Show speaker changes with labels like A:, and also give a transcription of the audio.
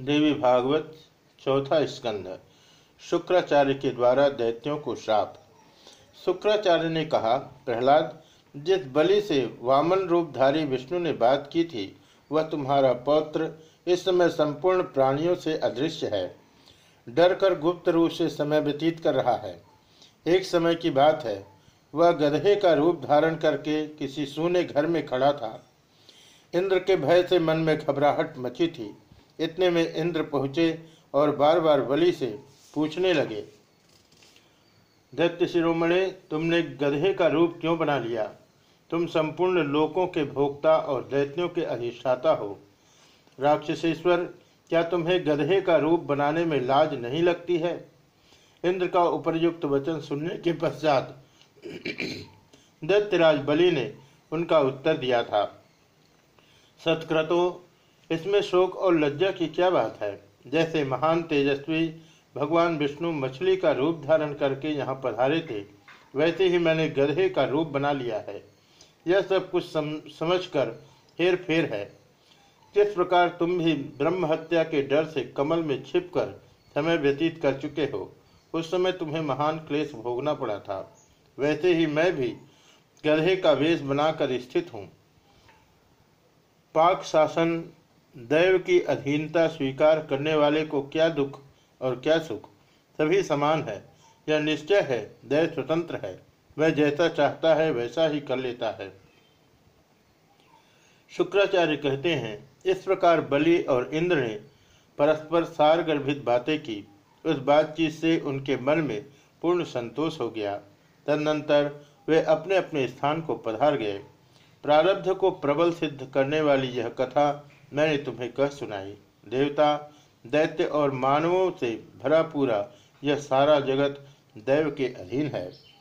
A: देवी भागवत, चौथा स्कंध शुक्राचार्य के द्वारा दैत्यों को श्राप। शुक्राचार्य ने कहा, प्रहलाद, जिस बलि से वामन रूपधारी विष्णु ने बात की थी, वह तुम्हारा पौत्र इस समय संपूर्ण प्राणियों से अदृश्य है। डर कर गुप्त रूप से समय व्यतीत कर रहा है। एक समय की बात है, वह गधे का रूप धारण करके किसी सूने घर में खड़ा था। इंद्र के भय से मन में घबराहट मची थी। इतने में इंद्र पहुँचे और बार बार बलि से पूछने लगे, दैत्य शिरोमणि, तुमने गधे का रूप क्यों बना लिया? तुम संपूर्ण लोकों के भोक्ता और दैत्यों के अधिष्ठाता हो। राक्षसेश्वर, क्या तुम्हें गधे का रूप बनाने में लाज नहीं लगती है? इंद्र का उपरयुक्त वचन सुनने के पश्चात दैत्यराज बलि ने उनका उत्तर दिया था, सत्क्रतो इसमें शोक और लज्जा की क्या बात है? जैसे महान तेजस्वी भगवान विष्णु मछली का रूप धारण करके यहाँ पधारे थे वैसे ही मैंने गधे का रूप बना लिया है। यह सब कुछ सम, समझकर हेर फेर है। किस प्रकार तुम भी ब्रह्म हत्या के डर से कमल में छिपकर समय व्यतीत कर चुके हो उस समय तुम्हें महान क्लेश भोगना पड़ा था। वैसे ही मैं भी गधे का वेश बनाकर स्थित हूँ। पाक शासन दैव की अधीनता स्वीकार करने वाले को क्या दुख और क्या सुख? सभी समान है। यह निश्चय है, दैव स्वतंत्र है। वह जैसा चाहता है, वैसा ही कर लेता है। शुक्राचार्य कहते हैं, इस प्रकार बलि और इंद्र ने परस्पर सार गर्भित बातें की। उस बातचीत से उनके मन में पूर्ण संतोष हो गया। तदनंतर वे अपने अपने स्थान को पधार गए। प्रारब्ध को प्रबल सिद्ध करने वाली यह कथा मैंने तुम्हें कह सुनाई। देवता, दैत्य और मानवों से भरा पूरा यह सारा जगत दैव के अधीन है।